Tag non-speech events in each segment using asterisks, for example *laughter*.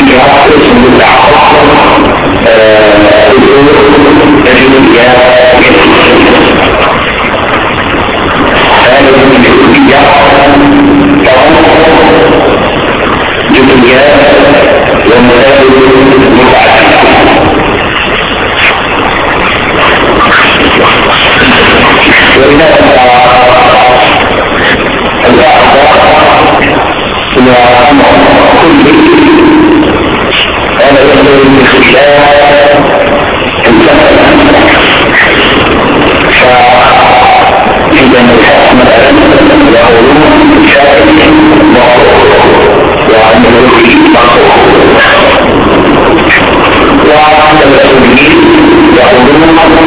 يمكن يعرف اسم بتاع Yeah. يدخل في الله فإذا الحكم يقولون بشأن معروف وعن الوحي معروف وعن الأولين يقولون الأمر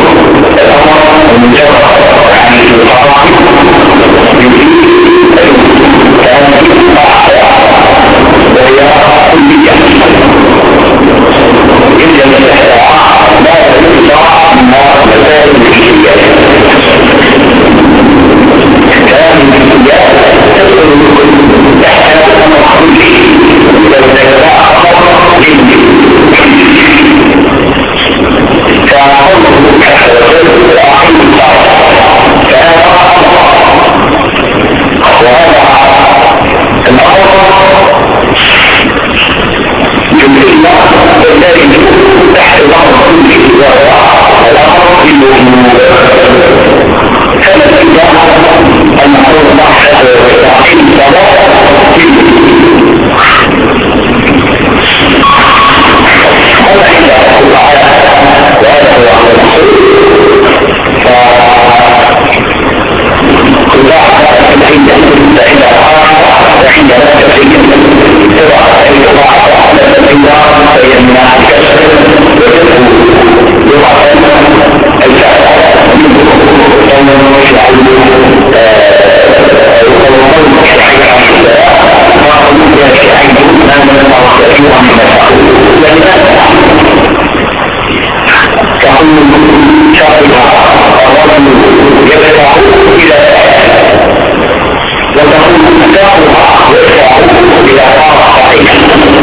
المجرد عن الحرام يريد أن تأتي أحدا وهي كلية الله فالذي تحت بعض كل وهو الأمر بالوجود كما الاتباع المعروف بحث تعقيد الصلاة أما عند الله تعالى وهذا هو أمر المقصود فكل واحد عند عند عند وعند لا تفريق النار سيدنا كشف يضعف الكعب كان مش عليه وتقول تقوى وتقوى إلى طرف صحيح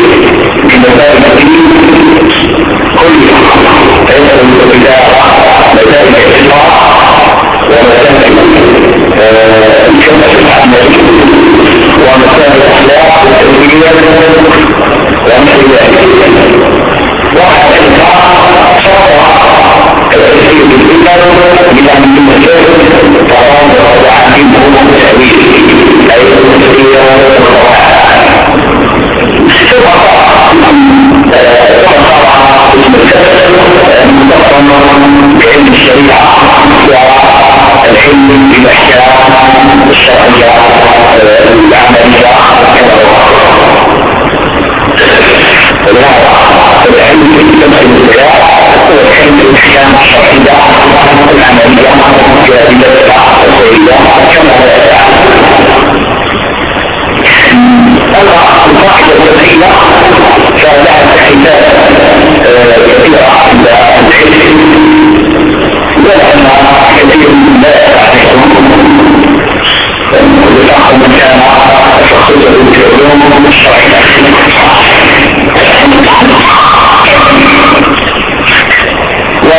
مسائل الدين كلها تدخل إلى مسائل الشرع ومسائل الشمس الحمدية ومسائل الاخلاق والتربية ونحو ذلك واحد الشرع تأثير الإنسان من أن يمسك تراه وعنه تأويل أي المسيح بعلم الشريعة والعلم بالأحكام الشرعية العملية كذا العلم بالأحكام الشرعية والعلم بالأحكام الشرعية العملية الجاهلية كما لا أما القاعدة الوزنية فلها تحديثات كثيرة عند العلم ولأن كثير من الناس يعرفون بتاخد مكان تخصصه في العلوم الشرعية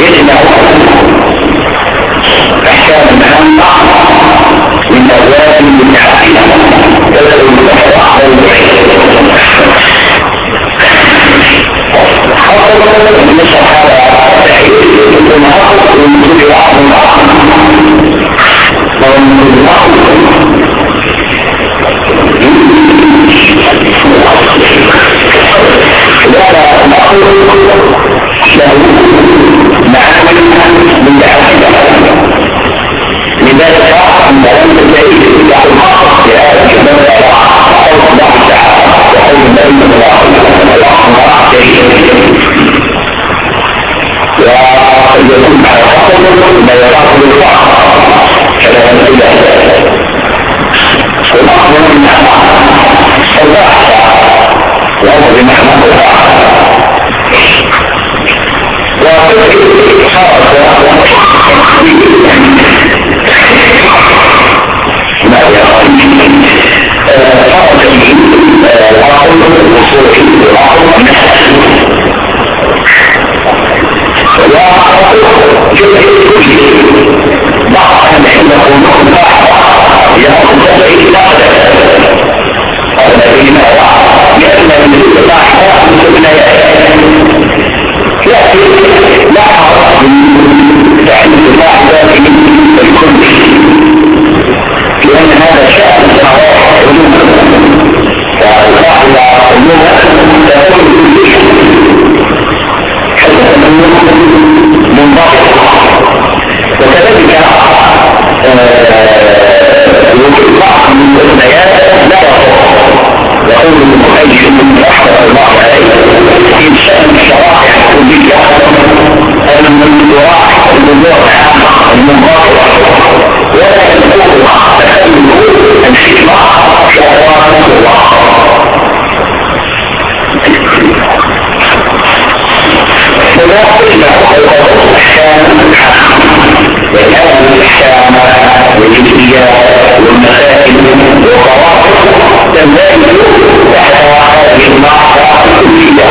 من واحد كل يتبع أحكام من أبواب مباحة تدخل الإحراق موضوع هي عقل يجمع أحكام عامة من أبواب متعددة تدخل الإحراق موضوع حصل من *laughs* الصحابة تحيي ثم حصل من عقل لذلك أن البعيد يفتح الحق في هذا الكتاب قول الله تعالى وقول النبي صلى الله عليه وسلم الأخبار وقد يكون على خطر ما يراقب الفقر كلام من الصلاح وهو بمعنى الصلاح وفكر ما يخرج خرج العقل الوصول العقل وجزء بعض العلم يقولون يأخذ تبعي لا الذين يأتي لا حرج تعلم الواحدة في الكل لأن هذا شأن علوم فالقاعدة علوم تكون حتى منضبط وكذلك وجود بعض من البيانات لا يقول المخيش من رحمة الله شأن الشرائع يراعي الأمور العامة المنضبطة ولا يكون تخيل الحكمة شهوات الله ولا إلا الأحكام لأن الأحكام والجزئيات والمسائل والقواعد تندرج تحت هذه المعرفة الكلية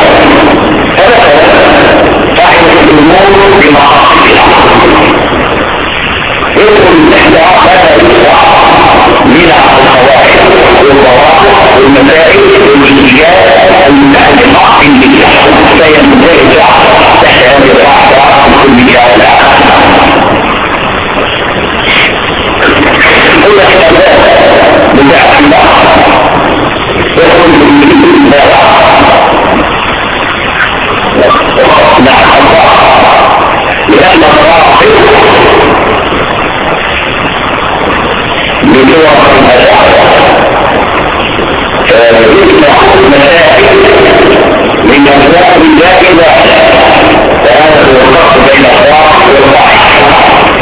فمثلا صاحب الأمور بمقاصدها تحت هذا الإصلاح من القواعد والضوابط والمسائل والجزئيات المتعلقة بالنية فيندرج تحت هذه القاعدة الكلية كل حسابات بدعة الله يقول نعم الله لأن الراقب بدور يجمع مسائل من أبواب جائزة فهذا هو الفرق بين الراقب والضعيف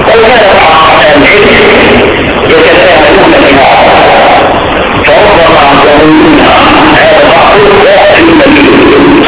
ولهذا العلم يتساهلون بها فربما يقولون هذا الرجل لا علم به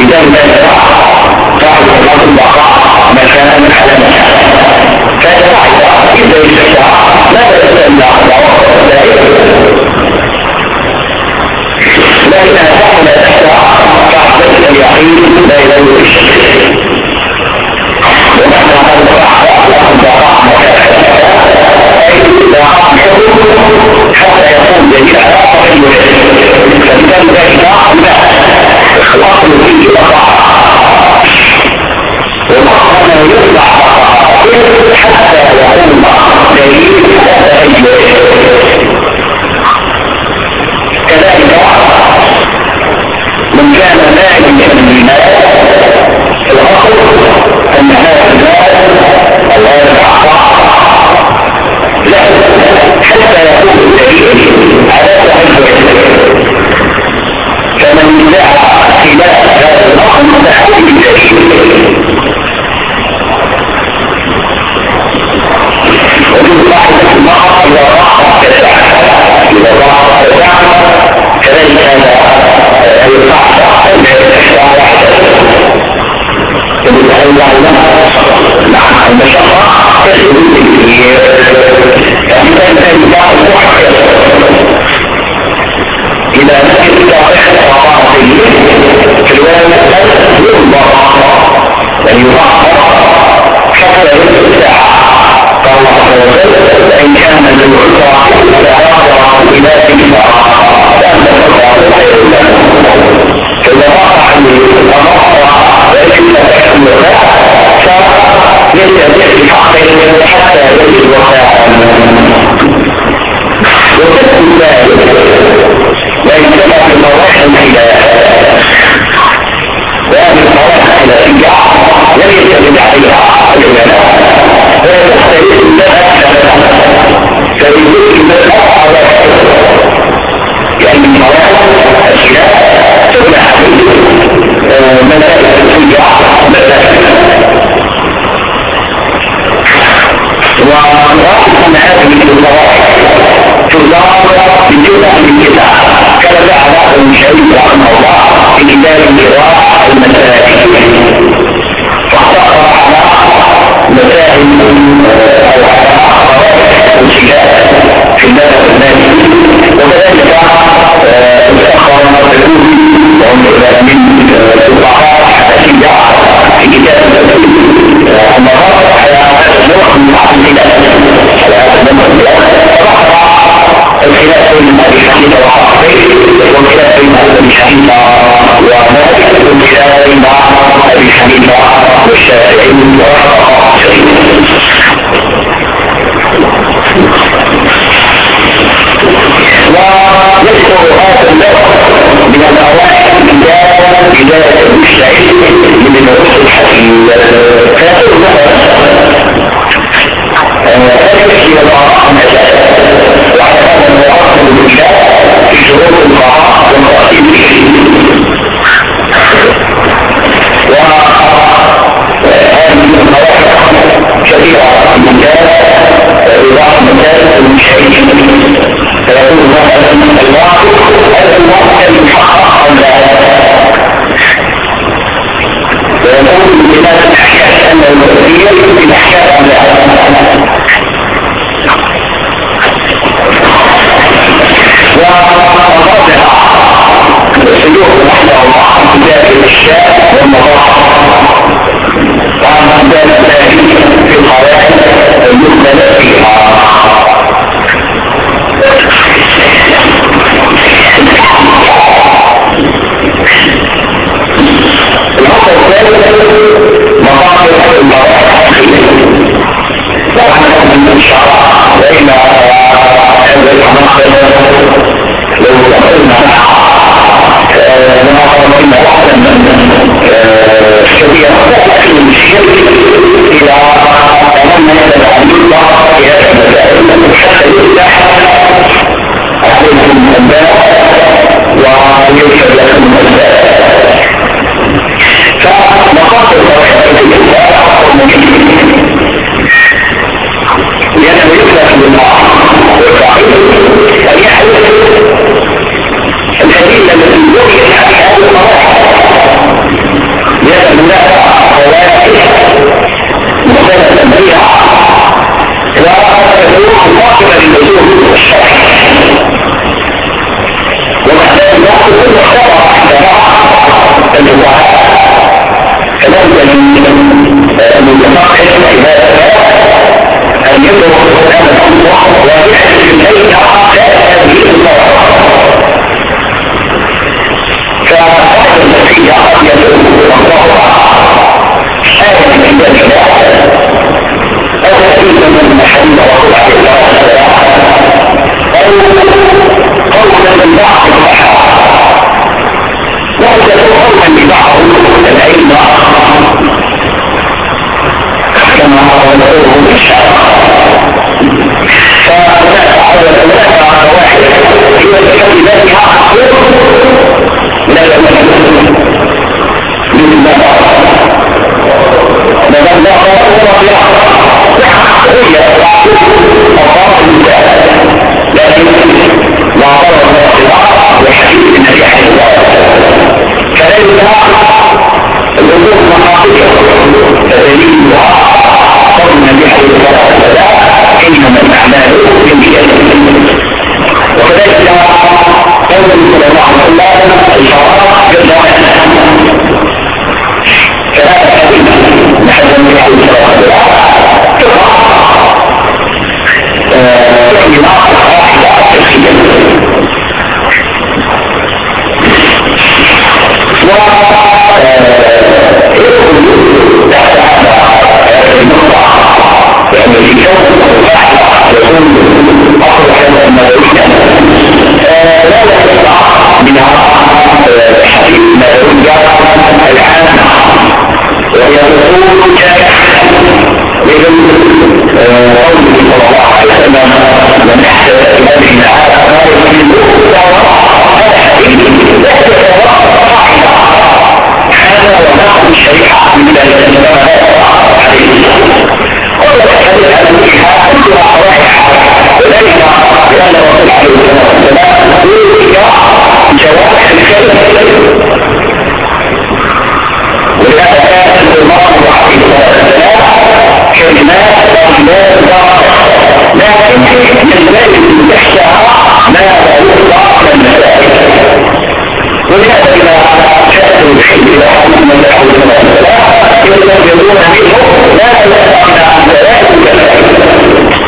الجزء الثاني البقاء مكانا على مكان كان قاعدة إذا يستطاع لا يستطيع لكن لا تحتاج قاعدة اليقين لا يدور الشك ونحن هذا مكان حتى يكون دليل على فلذلك لا فيه بقاء ومعنى يطلع حتى يكون دليل هذا كذلك من كان مالكا للمال الاصل ان هذا المال الله العطاء له حتى يكون الدليل على صحيح فمن ادعى خلاف هذا الاصل فحكم الدليل ومن واحدة المرأة إذا راح تدع إذا راح تدع كذلك لا واحدة نعم المشقة تسلم التكبير يعني كان ذلك محكم إذا نجد إحدى مراحل في الوالد ينظر يعني يضع حتى يستطيع قال الله عز وجل فإن كان من العسرة فأعطى إلى ذكرى فأنت تقع الخير لك فإذا وقع الأمر لكن تحمل له فليستطيع بحقه حتى يجد وفاء وتكون ذلك ليس في مراحل الحياة وهذه الصلاة الخلافية لم يستند عليها العلماء فلا تختلف المذهب فلذلك المذهب على لأن صلاة الخلاف تمنع مذاهب الخلافية مذاهب وراحة من هذه الضرائب تضاف من كتاب تبع بعض المشايخ رحمه الله في كتاب القراءة المسائل فاختصر على مسائل أو على قضايا في المذهب المالكي وكذلك كل خطأ عند الفقهاء كذلك المتفقه عبادة أن يدرك هذا الأمر ويحدث إليه هذه المرة فأحد النتيجة قد يكون الله آية من ذلك أو حديث من حديث رسول عليه الصلاة والسلام أو قولا من بعض الصحابة وقد يكون قولا لبعض العلم كما من شاء فهناك هناك واحد هي التي ذاتها يمكن من باب بدل لا هو هي لكن كذلك الأمور مقاصدها فدليلها قول النبي عليه الصلاه والسلام انما الاعمال بالنيات وكذلك قول صلى الله عليه وسلم والسلام يكون ما يريد لا يستطيع من حديث ما يرجع العام ويقول كان إذن قوله صلى الله عليه وسلم من أحدث هذه العالم ما هذا حديث لا قاعدة هذا ونحن الشريعة من ذلك كما لا يتوقع عليه قول الحديث عن الإيحاء وذلك لأن الرسول عليه الصلاة والسلام يوجد جواب الكلمة ولهذا كان الله عليه الصلاة والسلام كلمات طيبات لكن من ذلك تحتها ما لا يطلق من الملائكة ولهذا إذا جاءت الحين إلى حكم من له الصلاة والسلام يستجيبون منه لا يطلق من الملائكة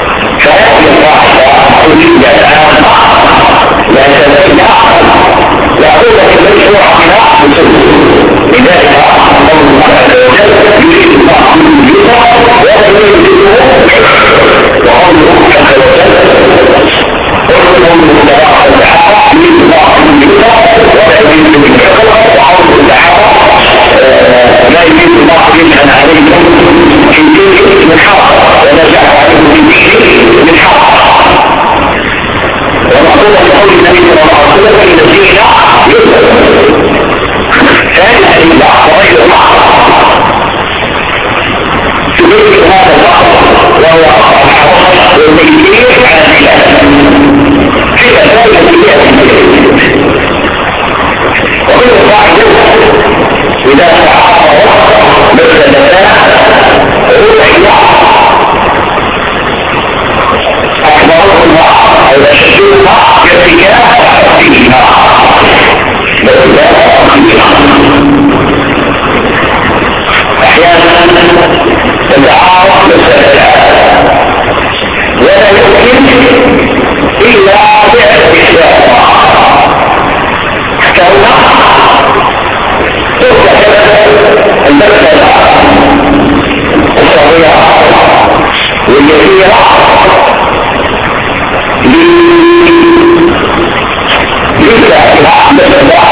فهذه الضعفة تريد الآن لا تزال يقول لك المشروع بها لذلك الله عز وجل يريد الله من اليسر ولا يريد وقوله عز وجل قلتم تبارك وتعالى يريد الله من اليسر ولا يريد من العسر وقوله تعالى لا يريد الله يجعل ومقولة قول النبي صلى الله عليه وسلم إن الدين يسر ثاني البحث غير البحث تبين هذا البحث وهو والتكبير على الخلاف كيف ذلك التكبير ومن القاعدة إذا تعارض مسألتان ربع أشدهما ارتكاب فيهما أحيانا تتعارض مسألتان ولا يمكن إلا فعل إحداهما كونها المسألة الصغيرة واليسيرة ليس لها مسألة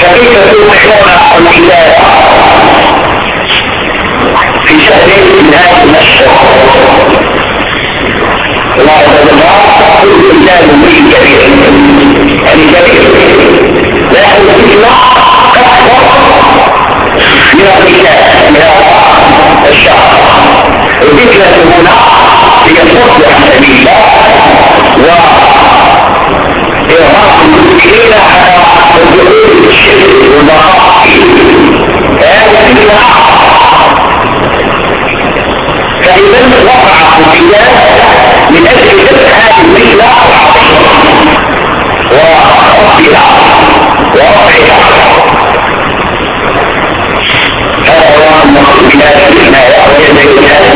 فكيف تؤمنون الهداية في شهر نهاية الأشهر وعند الله كل إنسان به كبير الكبير لكن الإجماع أكبر من الرجال من الشهر الفكرة هنا هي الفضل عن سبيل الله وإرهاق المسلمين على الدخول الشرك والبقاء هذا فإذا وقع القتال من أجل دفع هذه الميلة وربها ورفعها هذا هو المقصود بهذه الآية وهي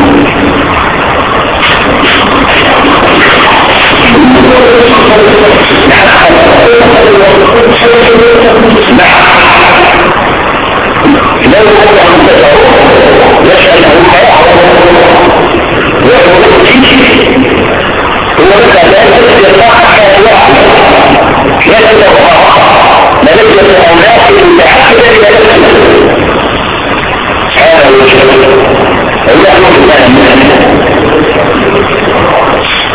نعم لو أنه تسعوه يسأل عن حياة وهو مكتشف هو لا يستطاع حياة يسأل ملكة الأولاد المتحدة إلى نفسه هذا هو الشيء الله يجب أن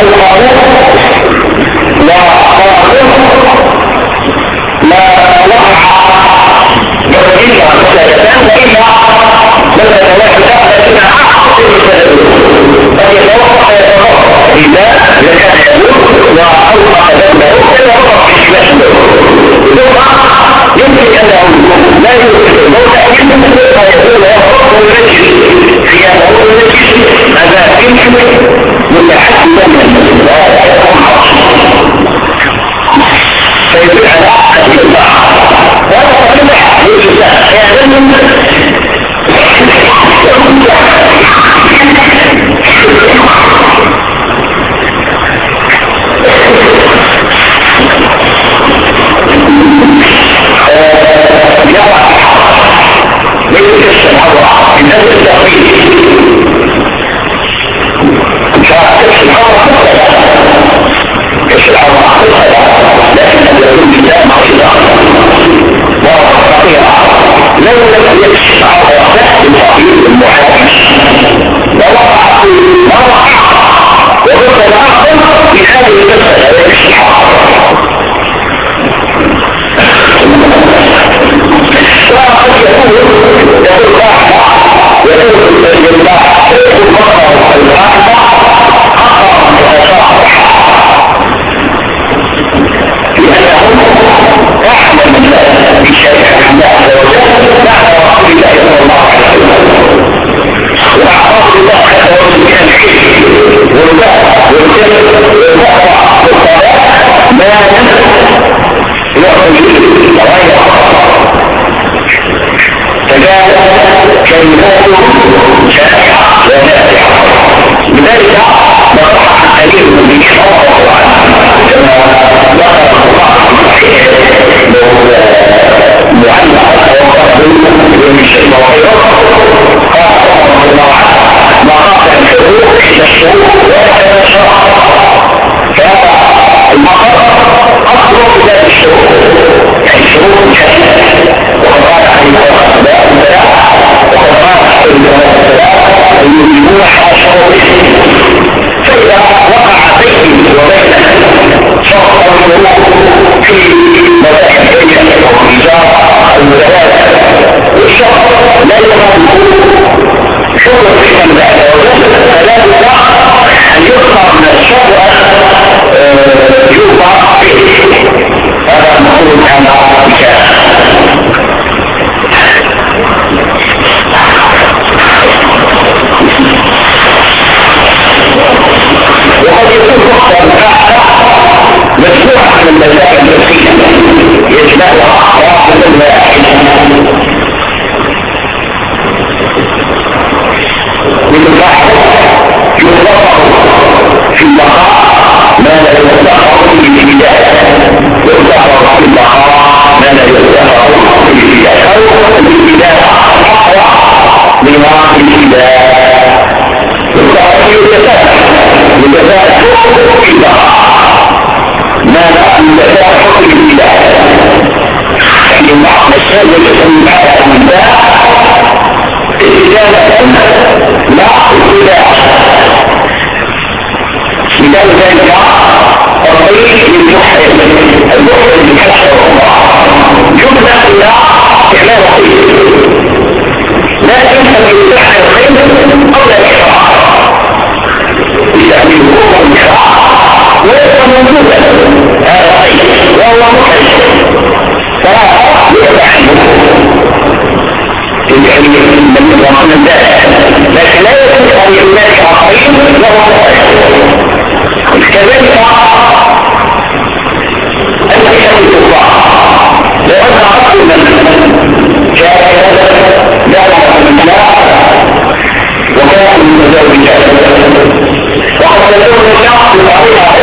القانون لا قانون لا وقع جميلة مثلا إلا مثلا واحد لكن أحسن مثلا قد يتوقع يتوقع إذا لكان وأوقع ذنبه إلا وقع في شبهه ثم يمكن أنه لا يمكن لو تأكيد مثل ما هو الذي هذا فكر متحدثا فيدل على الاتباع وهذا تطبيع للإسلام يعلم يضع بالكسر الحضرة الجزاء حكم الإله ماذا الجزاء حكم الإله لأن مسألة سمعها الله استجابة لا إله لذلك ذلك الطريق للمحرم المحرم بحسب الله جملة إلى إعلان لكن فمن يصح الخير قبل موجودة هذا صحيح وهو مكلف فلا يتحمل من ربنا ذلك لكن لا يجوز ان هناك اخرين له كذلك التشدد الله لأن رسولا جاء جاء من الله وكان من مزوجاته وقد يكون الشخص يعطيها في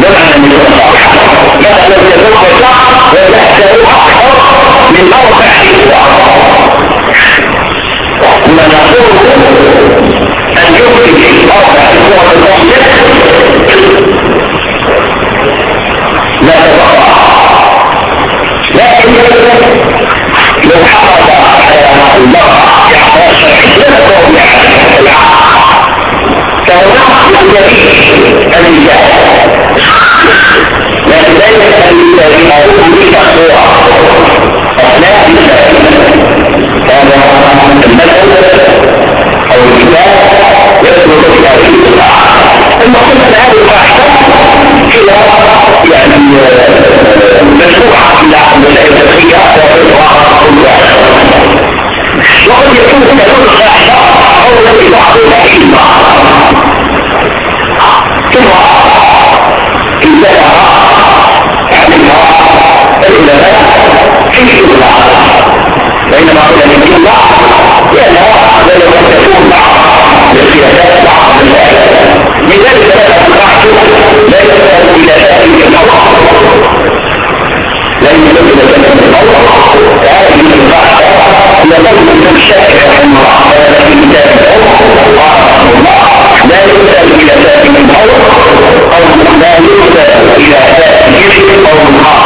لا الذي يدق صح ويحتاج من موقع ما نقول أن يمكن موقع القوة لا تبقى لو حصل على الله يحتاج إلى قوة فهو الكبير الرجال لكن ذلك الذي يقوم به الصورة أخلاق هذا المثل أو الكتاب يدخل في هذه القاعة المقصود أن هذه القاعدة هي يعني مشروعة في العقل الفقهية وقد يكون تدور القاعدة أولا ببعض الأئمة بينما في الجمعة فإن بعض العلماء بعض لا بل يكون بعض للخلافات بعض لذلك لا تنفعش لا يسأل إلى ذلك الأرض لا يسأل إلى شأن الأرض فهذه البحث من الشك في كتاب قال رحمه الله لا يسأل إلى شأن الأرض أو لا يسأل إلى شأن الأرض أو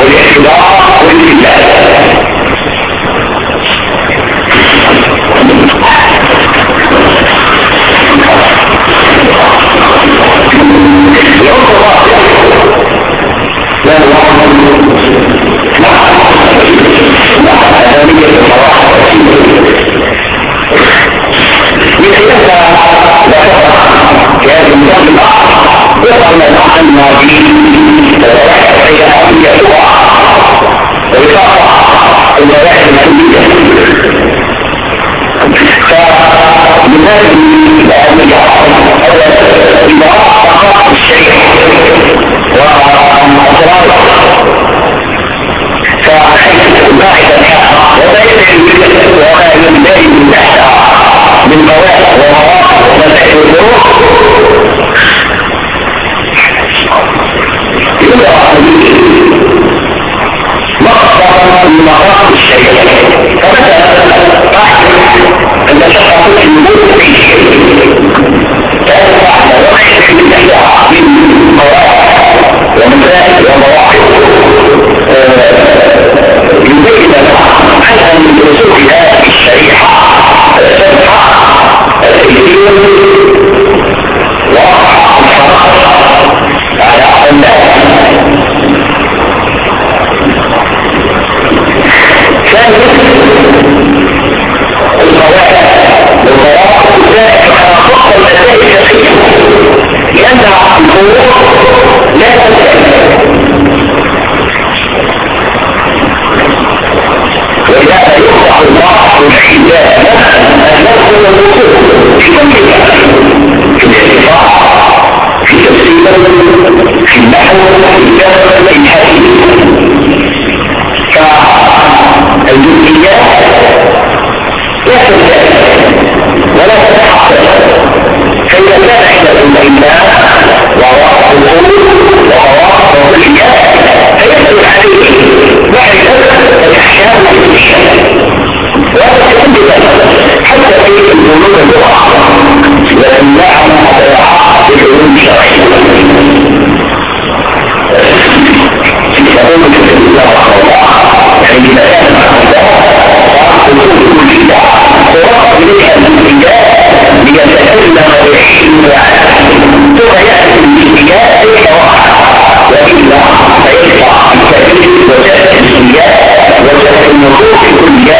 والاحتضار والاستدلال وقال عنا فمن هذه الأمية إذا أخذت الشيء وأمراره فحيث الباحث وبيت الوجود وما ينبغي من تحتها من مواقف ومواقف ومسائل الظروف. أه، مقصد من مقاصد الشيء فمثلا تعرف ان شخص يموت في شيء تعرف على وقت من الاشياء من قواعد ومسائل ومواقف يبين لنا عن رسول هذه الشريحة في الاعتقاد في التفسير في النحو في الكتابة في فالجزئيات لا تزال ولا تتحقق فإذا كان إحدى الإيمان وراء الأصول وراء الرؤيات فيدخل عليه معرفة الأحكام والأحكام وهذا تكون البنود الأخرى لكن لا تتحقق بحلول شرعية يقول في الله حين كان كل شيء ورقب لك الاتجاه ليتكلم بالشيوع ثم يأتي الاتجاه ليتوقع وإلا فيقطع التأكيد وتأتي السياق وتأتي النصوص كلها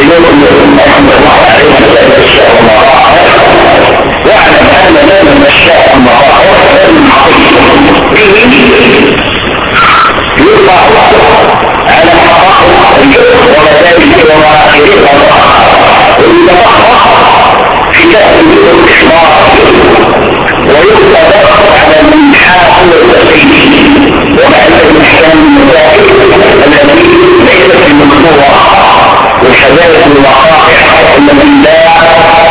سيدنا محمد واعلم أن لنا الشاء المراحة به يطلع على حقائق الجبر ومدارك ومعاقبين الله وإذا تحقق في كتب الإخبار ويطلق على المنحاء والتسليم ومعنى الإحسان المذاكر الذي ليس في المخبوع والحدائق والوقائع حتى لا الله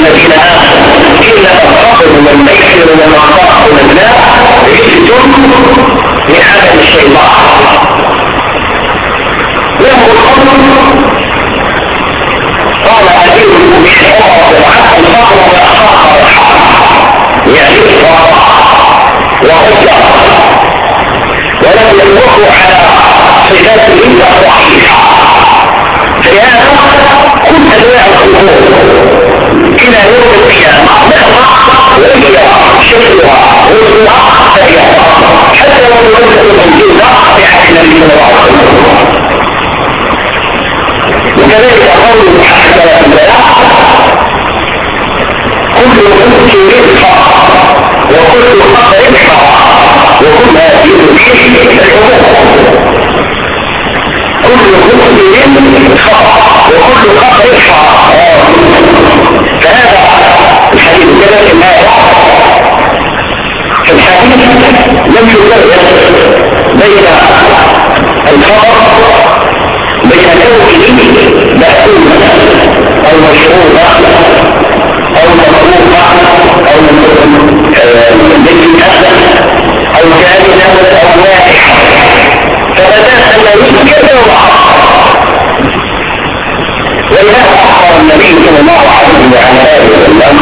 الذين آمنوا إن الفقر والميسر والأنصار والأبناء رجس من عمل الشيطان. له الخمر قال أبيه بالحرى والعقل الفقر والأخاق يعني وهجر ولم يمره على صفاته الصحيحة في هذا كل أنواع الخمور إلى يوم القيامة وهي شكلها وصلها فهي حتى لو تولد التوجيه بحسن الجمهور وكذلك قول حتى البلاء كل قدس يدفع وكل قدر يدفع وكل يدفع كل قدس يدفع وكل قدر يدفع الحديث كده انها صح الحديث لم يفرق بين الخبر بين كونه مأكولة أو مشروبة أو مطلوبة أو بيت آه، أو كائنة أو واحد. فبدأ أن يمكن النبي صلى الله عليه وسلم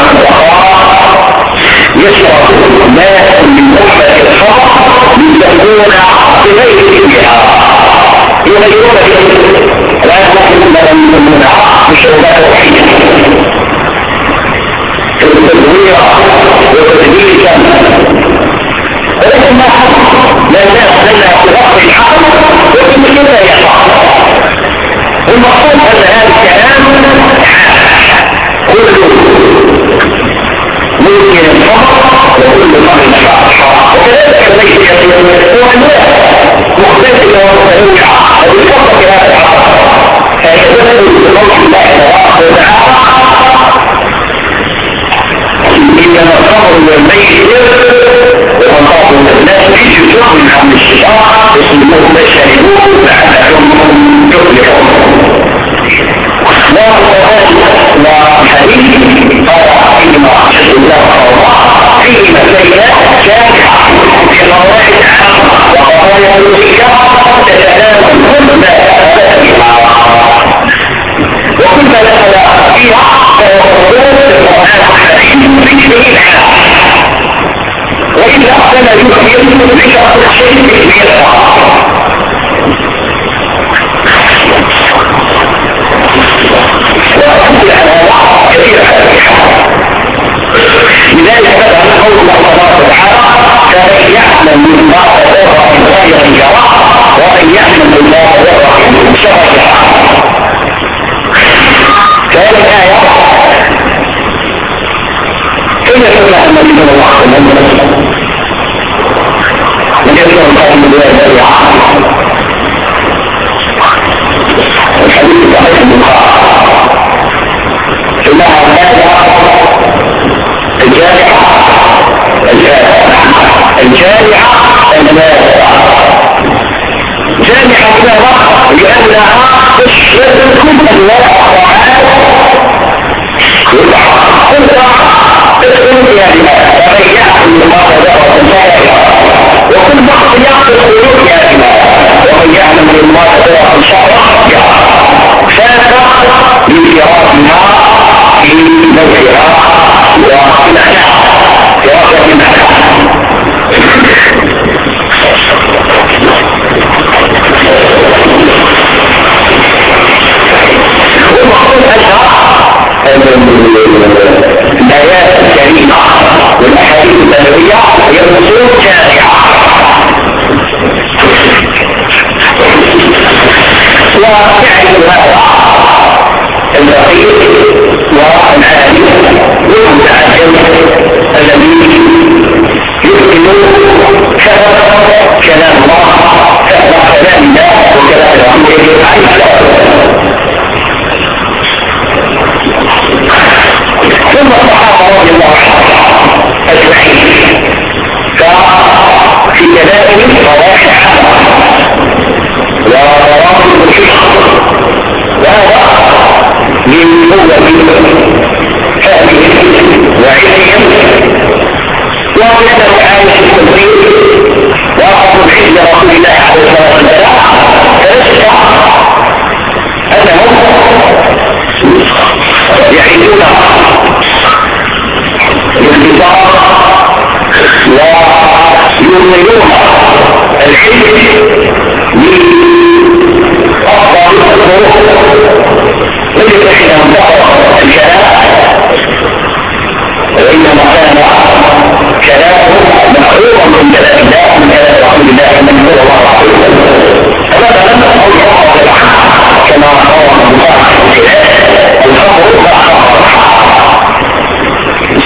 يشرب ماء من أمة الخمر لتكون بغير فيها يغيرون لا يكون لهم يسمون بشربات وحيدة. تدويرا وتدبيرا ولكن ما حصل لا الناس لنا في الحق وفي كده يحصل والمقصود ان هذا الكلام كله ممكن الفقر وكل فقر شرع وكذلك البيت هو انواع مختلفه ومتنوعه وبالفضل في هذا العصر فيتدخل بقول الله وتعالى إنما الخمر والميت ومنطقه الناس في جزء من حمل الشيطان يسموه تشاربوه لعلهم يفلحون وحديث قال حينما أشهد الله الله فيه مسائل شائعة في مواعيد وقضايا الموسيقى تتناول كل ما أثبت بها ما دخل فيها مفروض القرآن الحديث في دليل وإذا أحسن يخبر بشخص شيء في لذلك بدأ قول الله تبارك وتعالى فمن يعلم مما تضر من خير يرى ومن يعلم من شر يرى كذلك آية كيف تمنع النبي صلى الله عليه وسلم من يذكر الله من ذلك الحديث صحيح البخاري انها الجامعة الجامعة الجامعة النافعة جامعة لها لأنها تشمل كل أنواع الطاعات تدخل فيها لماذا فمن يعمل ما تدعو وكل شخص يعمل خلود يا لماذا ومن يعمل مما تدعو شرع فاز بانفرادها في نوعها ومعناها دراسة معناها ومحفوظ الآيات الكريمة والأحاديث النبوية هي نصوص شائعة وتعرف هذا الفقير والعالم والمتعلم ثم الصحابة رضي الله عنهم أجمعين. ففي كلامهم مراجع وقرار الشيخ وهذا من قوة فهمهم وعلمهم وأنه عايش التنزيل وأخذ الحج رسول الله عليه الصلاة يعيشون. الانتصار ويؤمنون الحلم من افضل الظروف ليس حين انتقر الكلام وانما كان كلامه محروما من كلام الله من كلام رسول الله من هو الله عليه وسلم فماذا لم تقل كما روى الله الحكم مطلق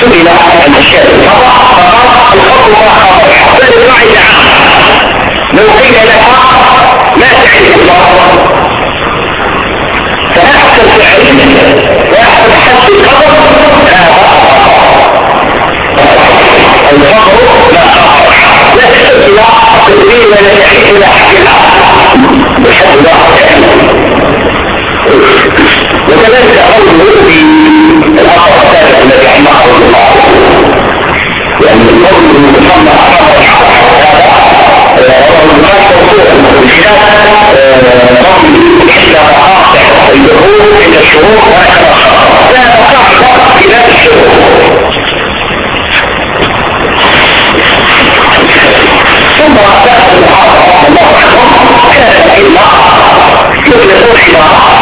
سئل عن الاشياء الخطا فقال الحكم ما خطا كل نوع دعاء لو قيل لك ما تعرف الله فاحسن تعريف واحسن حد الخطا الفقر لا لا تستطيع تقديم ولا تحكي لا حكي لا بحد لا وكذلك أول الوضوء الأخر الثالث الذي حماه الله. لأن الوضوء المصنع ثم أعطاه الله أكبر كان إلا يطلق الحمار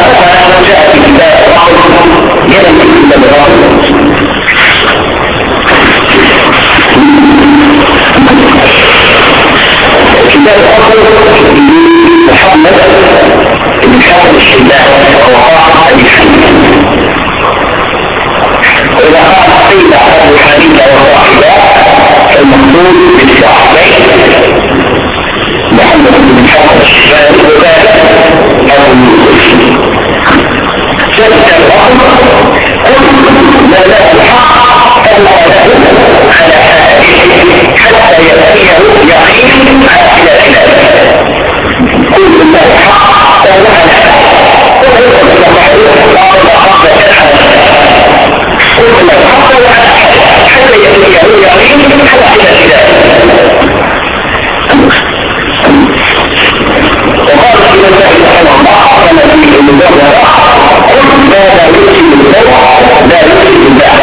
هذا لو جاء في كتاب كتاب الأصل محمد بن حافظ الشباب ووقاع أبي حنيفة وإذا قال قيل أبو حنيفة وصاحبه فالمقصود بالصحابين محمد بن حافظ الشباب وذلك أبو يوسف شك الرحم قل لا لا الحق كما على حاله حتى يأتيه يقين على خلافه قل لا الحق كما على حتى يأتيه يقين على خلافه وقال في الله سبحانه في المدرسة كل ما لا يكفي بالله لا يكفي بالله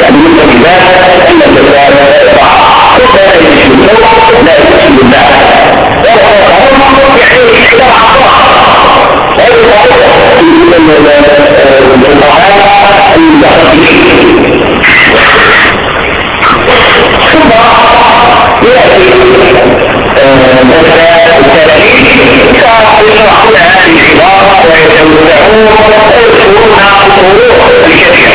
يعني من الإله أن الإله لا يقع كل ما لا يكفي بالله لا يكفي بالله ثم يأتي التاريخ كانوا يشرحون هذه العبارة ويتوزعون ويذكرونها بطرق الكثيرة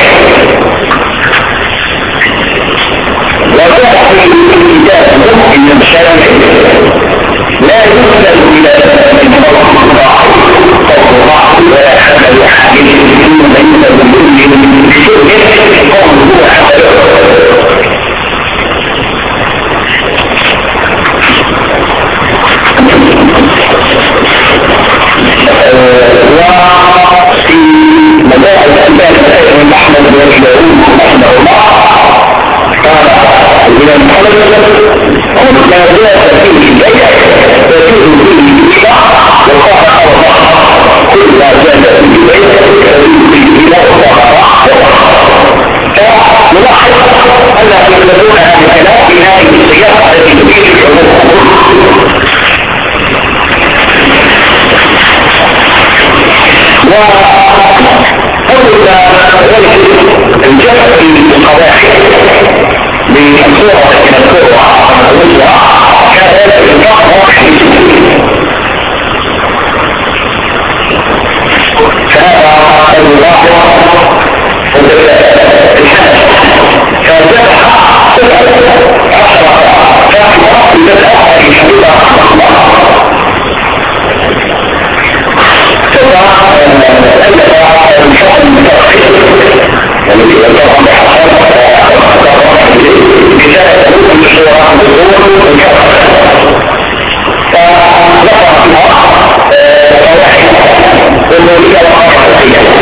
وضعت الكتاب لا يسلم إلى الحديث من بين كل شبه قول هو حسن الأنبياء أحمد بن داوود رحمه الله قال من المحمد قل ما جاء فيه البيع ففيه فيه الشرع وقال الله كل ما جاء فيه البيع ففيه فيه الشرع فنلاحظ أن يطلبون هذا الكلام في هذه السياقة التي تفيد الحروب ذلك الجهل في القواعد بالصورة التي نذكرها ونذكرها كان هذا الإطلاق واحد فهذا الواقع الحدث فذبح عشرة فاحمة لتدعى في حبيبة والكفر فذكر فيها فواحد والمولية وقاعدة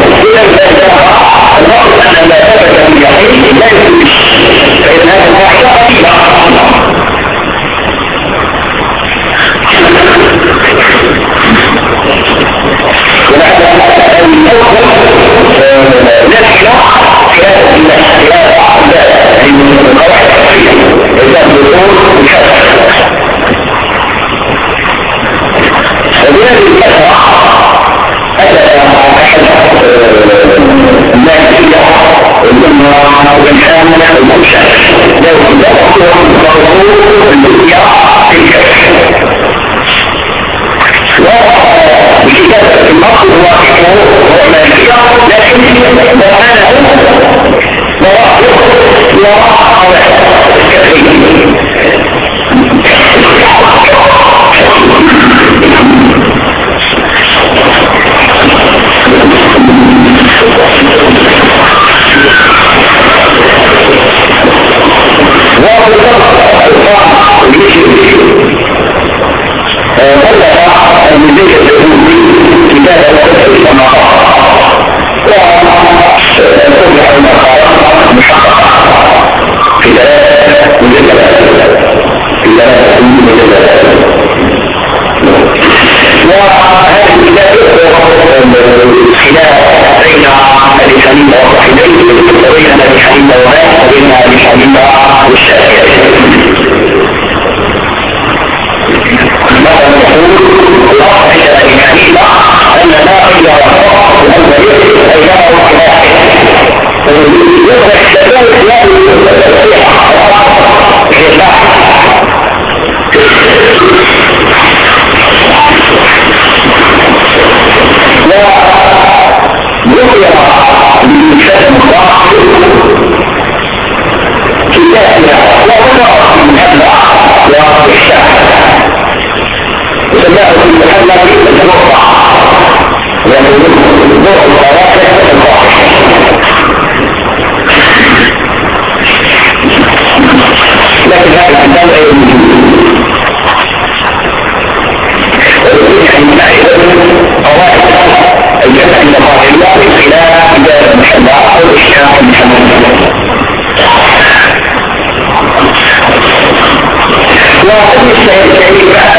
الشيء الذي بعد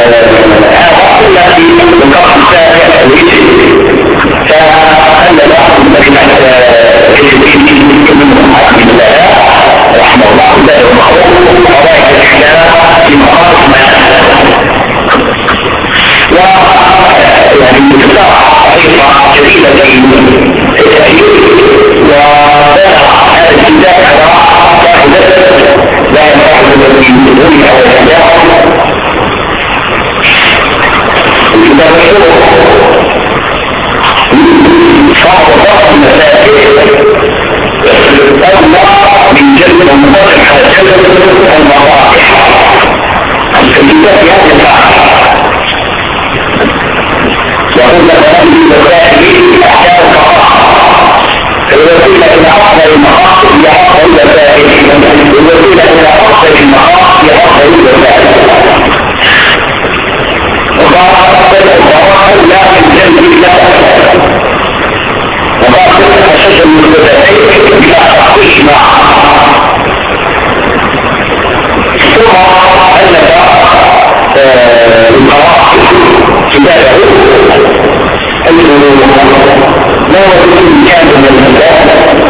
هذا في المقام الثاني لكن الجديد من محمد الله رحمة الله لا يمحو قضايا الإسلام في مقاطع و يعني بصراحة طريقة جديدة جدا كتابه انه لا يكون كان من المسائل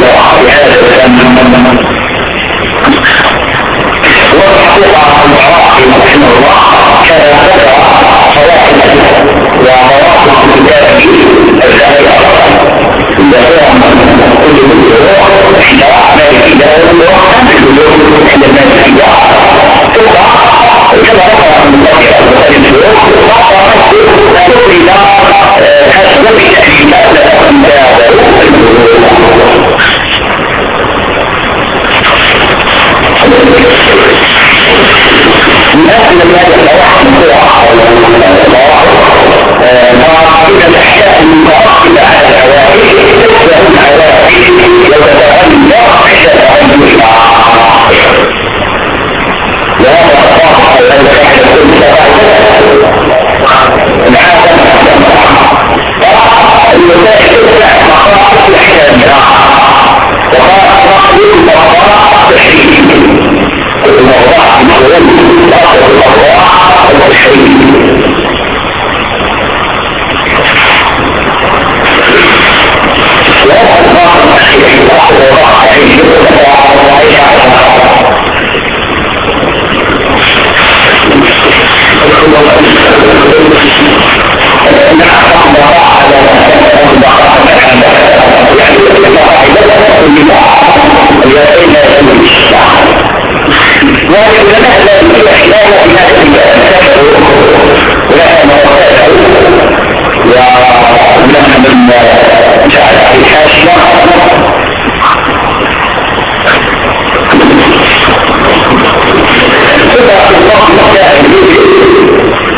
ومن في هذا الفن والحقيقة العراقي رحمه الله كان ذكر فوائد ومواقف كتابه الزاهره من كتب الفروع عند مالك الله وعند الناس ثم كما رفع من الله الفروع رفع نفسه إلى حسب التأكيدات الناس هذا الواحد إذا الأحياء المتوقفة على العوائل فهم عوائل يتتعلم عند تعلم وهذا الذي يحدث كل العادة المسائل تفتح مقاصد الأحكام وقال الموضوع التشريعي الموضوع المهم الأصل الموضوع التشريعي وهذا الباطل الأخير وهو صحيح ولكن لا لا لا ولا مواقعه ونحن من جعل عليه حاشية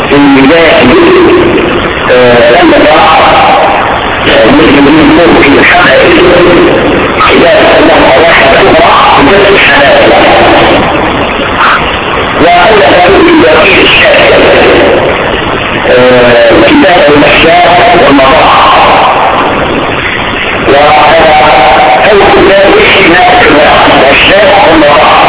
في البداية لما مثل من فوق في الحمل خلاف الله واحد أخرى بس الحلال وألف له بالبقية الشاكل كتاب الأشياء والمضاعف وهذا أول كتاب احتمال الأشياء والمضاعف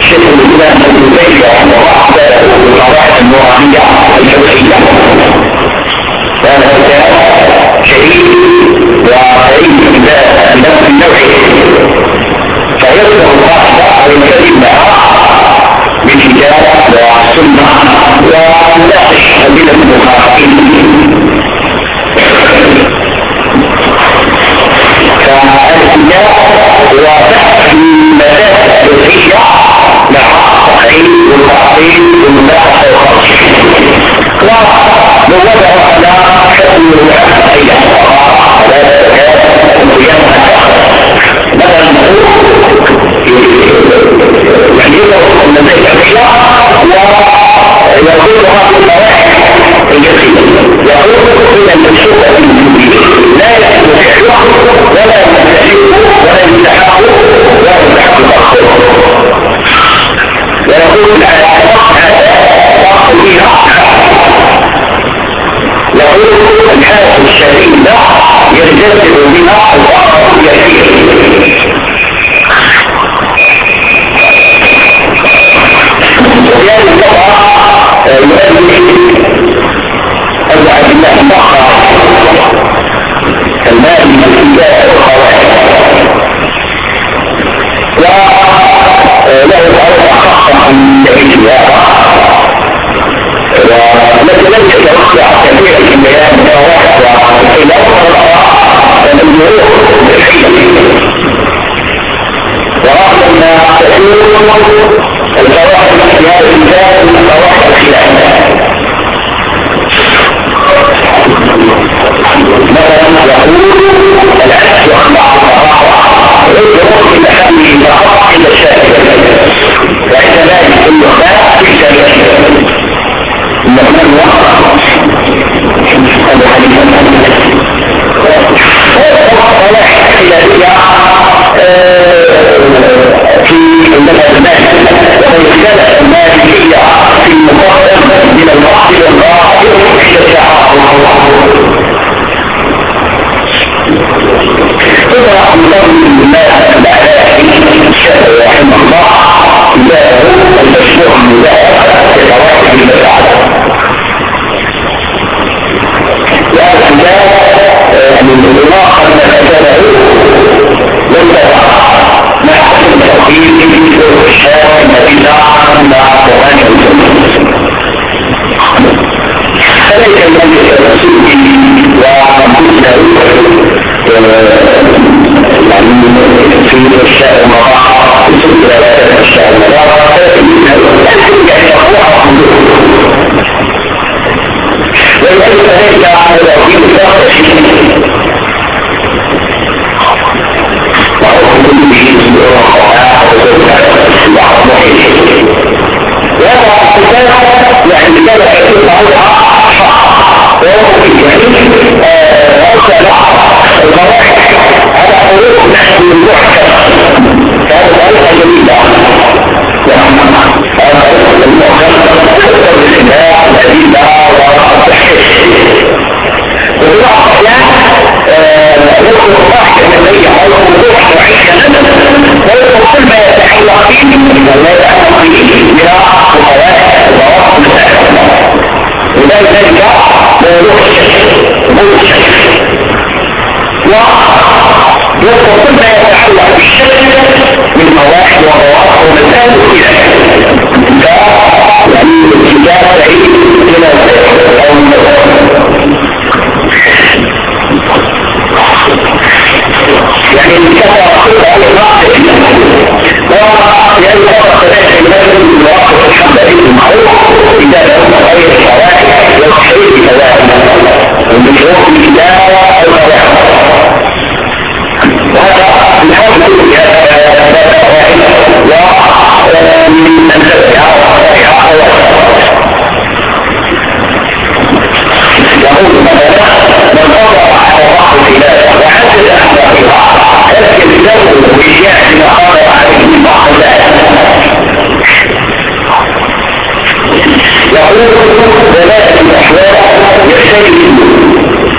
شيخ الإسلام ابن تيمية كتابه بالقواعد النورانية الفقهية كتاب شديد وقريب من نفس النوع القاعدة ويلتزم بها بالكتاب والسنة ويناقش أدلة المخالفين فالكتاب هو بحث في مسائل الفقهية والتعطيل والمناقشة والترشيح ووضع على حكم الفقهية على الزكاة مثلا يعني يقول ان الفقهية ويقول هذه الفوائد اليقين يقول ان المشروع لا فعله ولا يستحق ولا يستحق ولا يستحق ويقول يقول الحاسب الشديد ده يجدد بها الأمر اليسير وبهذه الطبعة يؤدي أبعد الله مخرج المال من الإنجاز والخوارج جميل لكن لم يتوقع كثيرا من بيان متوقع إلى ورغم تكون الفواحش في هذا البلاد فواحش خلافيه مثلا يقول العكس عن بعض إلى حمله فقط إلى الشافعي وعند ذلك كل خلاف في شريعته المؤمن وقع هذا حديث ولذلك ليس على الوحيد الآخر وهذا الشك ويدخل كل ما يتعلق بالشك من مواقف ومواقف ومسائل إلى يعني الكتاب بعيد إلى أو يعني انتهى كل هذه الوقت ولأن فرق ذلك المسلم بالواقع الحمد لله المعروف إذا لم غير الشرائع والتحريف كذلك والمشروع في الكتابة والقواعد وهذا نحاول نقول في هذا القواعد ومن أمثلها وقواعدها يقول مثلا من وضع على بعض الخلاف وحدد أحداثها لكن له ويأتي ما قال عليه بعض ذلك يقول ثلاثة الأحوال يختلف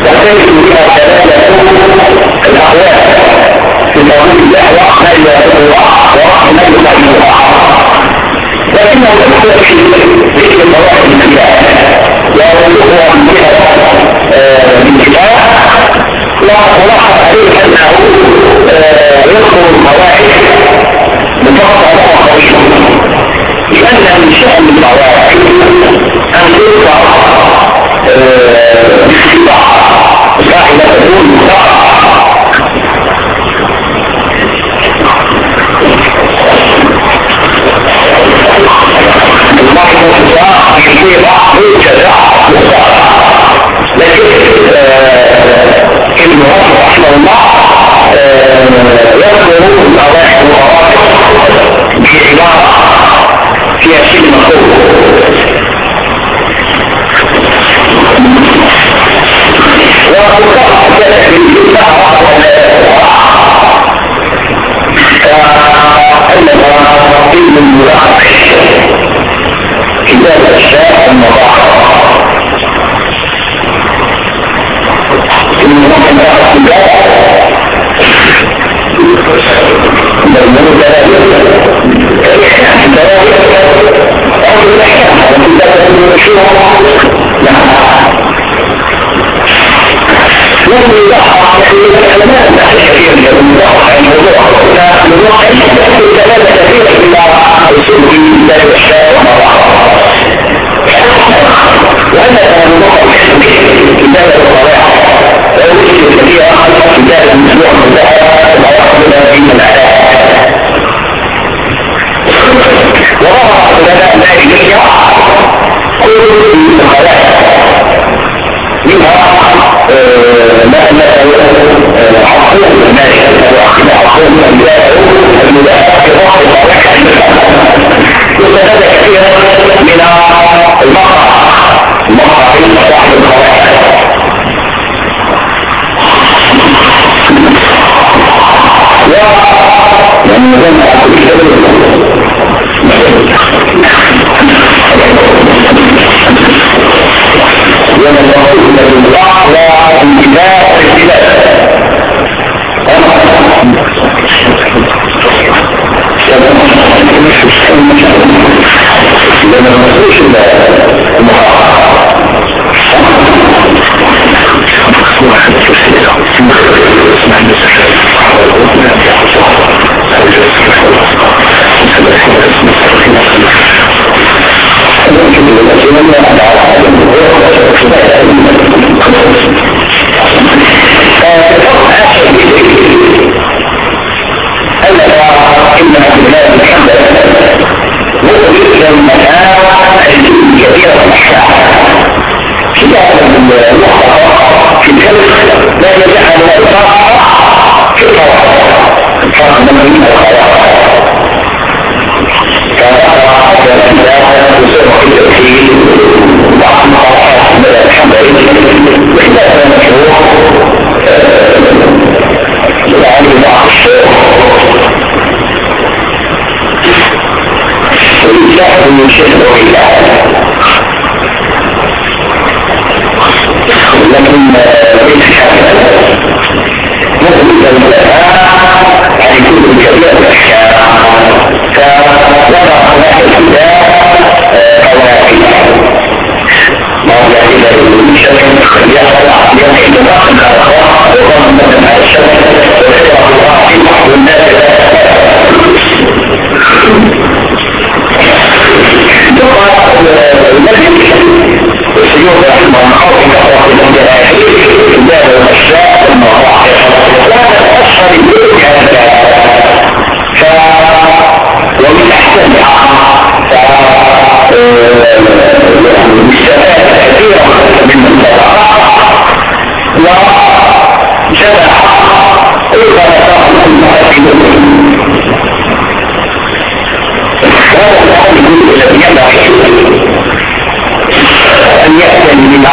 تختلف بها ثلاثة الأحوال في الدعوة ما يوافق الله يخالف الله لكنه يختلف في ذكر مواقف الكتاب ويوافقها من جهة الكتاب ولاحظ عليه منها عقول المالك عقول الملاك في لما نقولش في بلاد الحمد مخرج المناعة الكبيرة الأحياء كتاب المخطط في الكلمة لا يجعل الإطلاق في الفرق الفرق من الخلاص من شيء لكن ليس شافعا ممكن العلماء يعني كتب كبيرة الأحكام فوضع هناك الكتاب قواعد هو يعني الشرك يحصل يمكن تدخل الأخوة وضم مثلا الشرك ويقرأ الله والناس السيوف رحمه الله في الجلائل الجبال والاشياء والمواقع وهذا اشهر هذا ف ومن احسنها ف مستفاد كثيرا من الصلاة وجمع كل ما تقوم المؤمنون هذا الأمر الذي ينبغي أن يأتي بما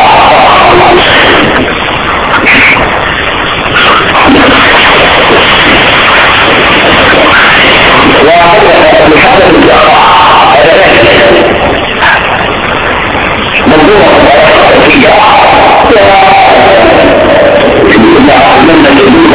وهذا بحسب الإقراء هذا ذلك منظومة فكرية ومن الجديد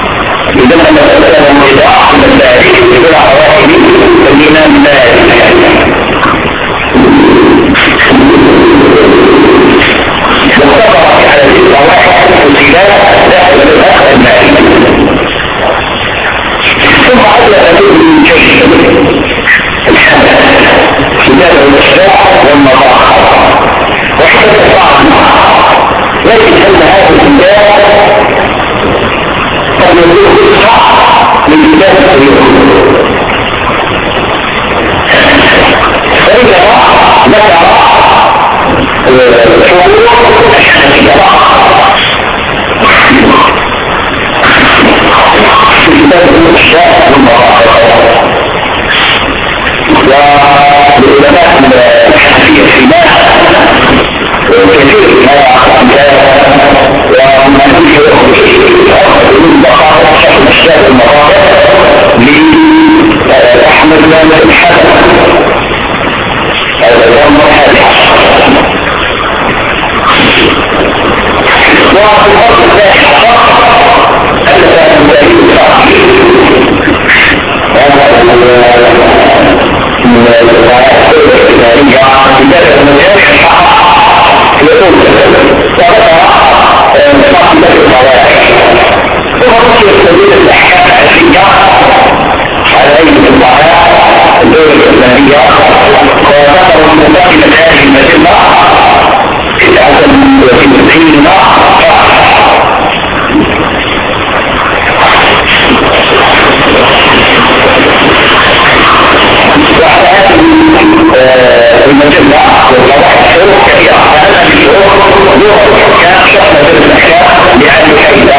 إذا أنا أتكلم إذا أحمد ذلك إلى عواقب الإمام مالك وطبق على القواعد والسلال داخل الاخذ المالي ثم عدل من شيء الحمد كتاب الاشراع والمضاعف وحدث بعض لكن ان هذا الكتاب من كتاب السيوف فإذا ذكر كتاب الشاء والعلماء الحنفية فيما كثير ما يعرف ومن يشهر شاب المقاطع لأحمد بن الحسن الإمام الحسن وفي الأرض الثاني ألف من ذلك يقول وذكر صاحب ذلك فرص يستجيب الأحكام العلمية على أي الضعاء الدولة الإسلامية وذكروا مداخلة هذه المجلة في العدم وفي الدين وعلى هذه المجلة وضوح شروط كثيرة فهذا الشروط يوصف كشخص بالمحياء لأجل حيلة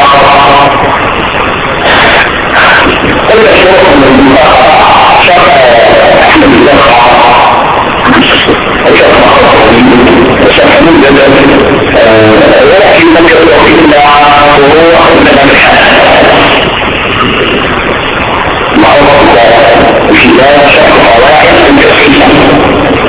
كل شروط من المنطقة شرط أحمد الله وشرط وشرط من جدل ولكن لم يطلق إلا وهو من المحياء معروف وفي ذلك شرط قواعد من تسليم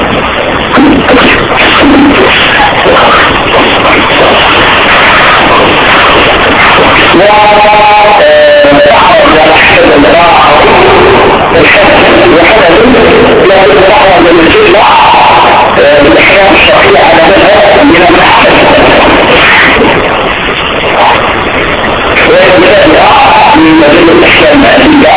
من مدينة الإسلام الأهلية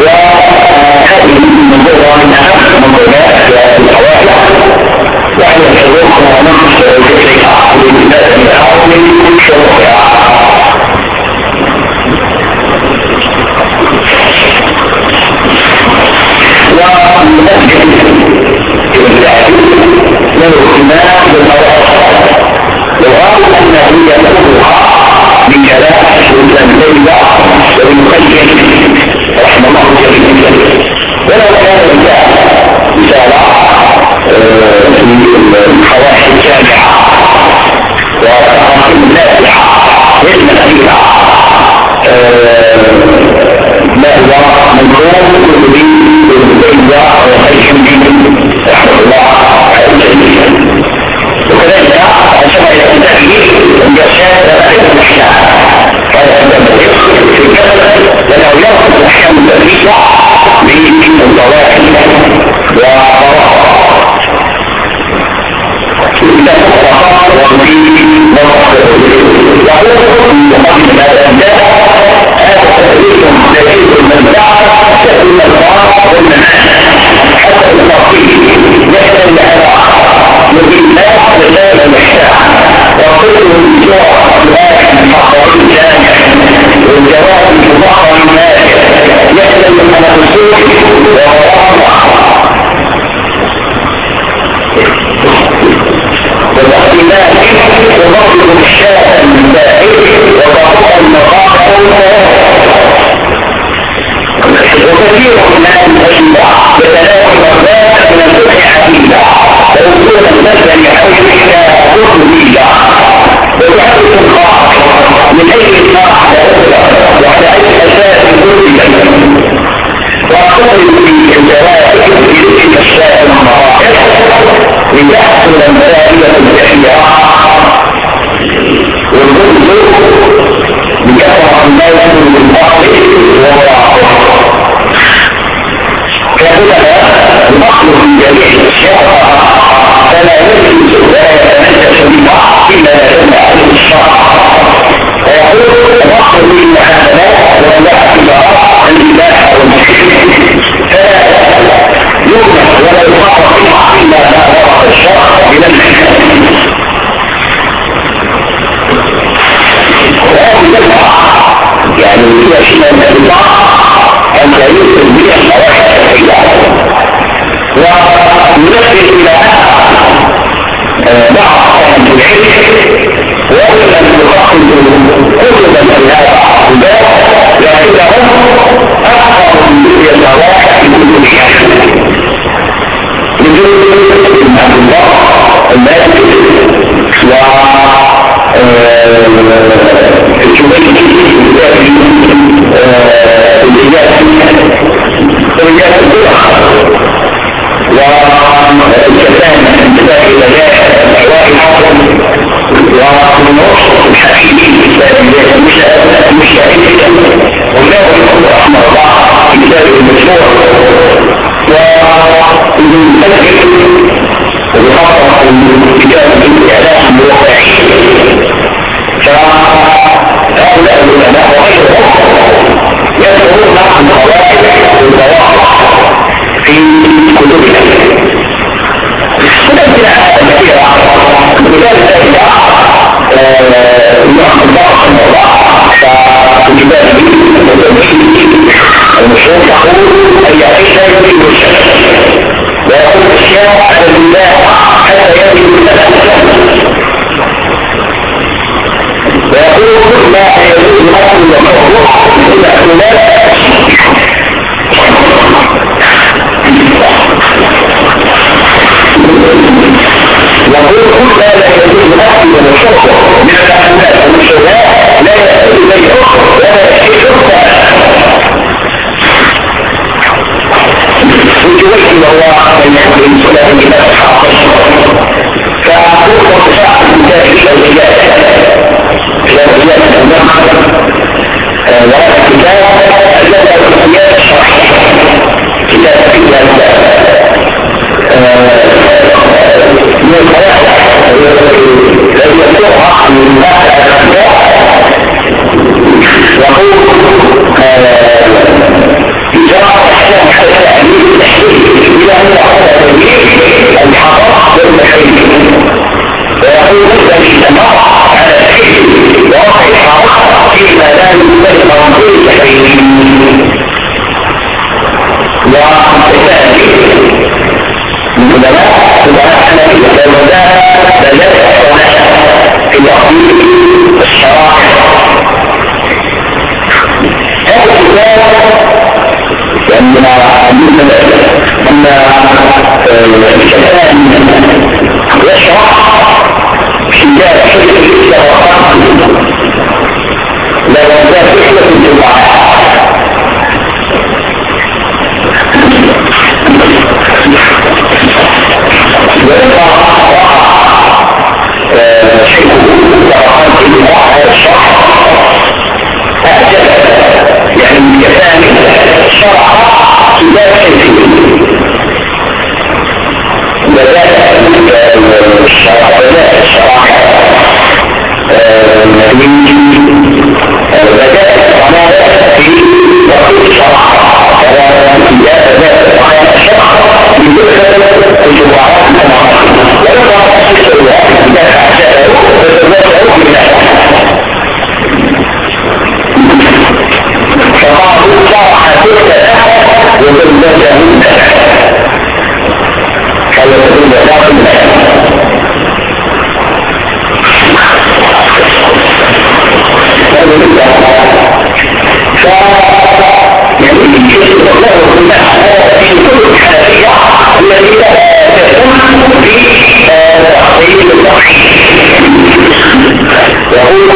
وهذه من أهم منظومات الحوالي وهي الحروف ذكرها للناس من أول شروعها ومسجد له اهتمام بالمواقف لو قالوا ان هي تقولها بكلام سلطان ليلى وابن قيم رحمه الله جميعا ولو كان الرجال رسالة والجواب الناس يحتاج من ومراجعة والاختلاف وضرب الشاة البائع وضرب المقاطع وكثير من الأشباع بثلاث مرات من الفتح حديدة ووصول المسجد يحوج إلى كتبية وتحدث الخاص من أي الناس وعلى أي أساس كتبية وأقول في الجواب في ذكر الشاة المراحل لتحصل المسائل الإحياء والجزء بكثرة الناس من الأصل وضعه كهنا الأصل في جميع الشرع فلا يجوز ولا يتمسك إلا لما عليه الشرع ويقول الأصل في المحاسبات ولا اعتبار الإباحة والمشكلة فلا يمنع ولا يفرق إلا ما ورد الشرع من الحكم يعني هي شيء من الإطاعة أن يوصل بها الحواشي الشرعية وينبه إلى بعض أهل العلم وأن يخصص كتبا من هذا الباب لكنهم أكثر من الحواشي في كل شيء بن عبد الله المالك و الجميل الإجابة الإجابة الأخرى والكلام انتباه إلى ذلك الحكم والنص كتاب الله مش مش وجاء الحكم رحمه الله في كتابه المشهور وابن المسجد فإن الحق فأقول وتسعة من ذلك الزيادة إلى زيادة المجمع والاحتجاج الذي الزيادة الشرعية إلى سبيل من القواعد الذي يطلقها من بعد الاخلاق يقول إجراء الأحكام حتى التأمين التحليل إلى أن يعود الحضارة والمخيل ويقول مثل النظر على الحكم ووضع الحضارة فيما لا يمكن منظور الحين وبالتالي العلماء علماء حنفية المدى بلد في العقيد الشرائع هذا الكتاب لأننا أن الكتاب يشرح كتاب حكمة الشرائع لا يزال حكمة الجماعة. يعني كثاني شرع كتاب حزين بدأت الشرع بدأت بدأت الصلاة في وقت الشرع إذا بدأت الشرع بدأت الجمعات ولما إذا أعجبه فتبدأ من وتبدأ من قال تبدأ من ف يعني له في كل الحنفية التي تكون في تحصيل التوحيد يقول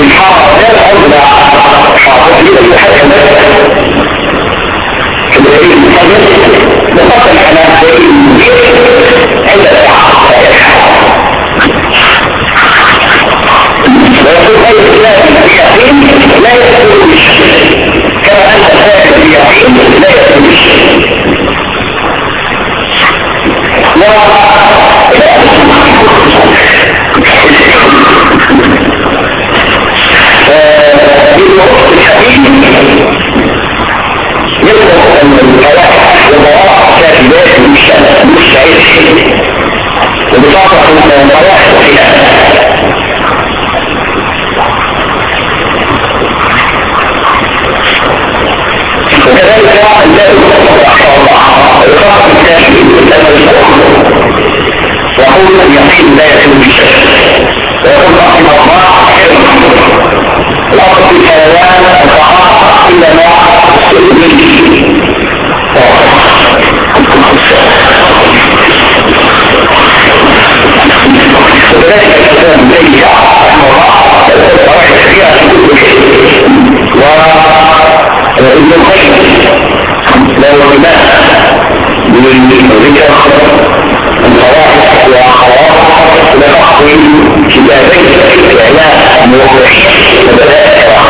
الحافظ لا عذر المصنف نقص الحنفية عند ويقول أي خلاف اليقين لا يكون بالشيء كما أن خلاف اليقين لا يكون بالشيء في والضراء كاتبات مشتعل وبطاقة الفلاح والخلاف وكذلك الجاهل رحمه الله القاء الكافي يقول اليقين لا يتم بشيء ويقول رحمه الله الأصل في الحيوان الطعام إلا ما وكذلك الكلام الذي رحمه الله الصراحة الشريعة في كل شيء وابن القيم له إمام بالذكر الفواحش وأخوات لفقه كتابين إعلام موضوعين وبدأت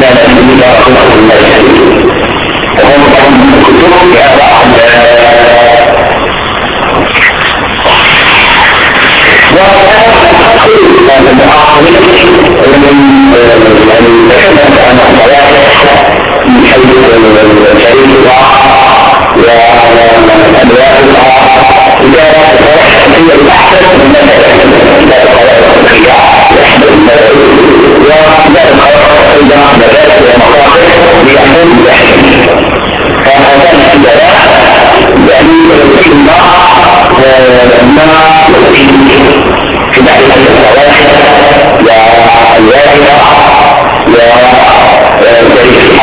لا لا لا رحمه الله وهم هم كتب يا بعض أيضا مدارس ومقاصد ليحكم بحكم فهذان الدلاء يعني الله ما في والواجبة ودليل الآخر بقي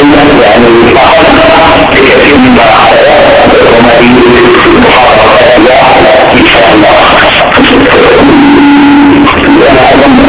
أن يعني فقط بكثير من الحياة وما يريد محافظة الله إن شاء الله وأنا أعلم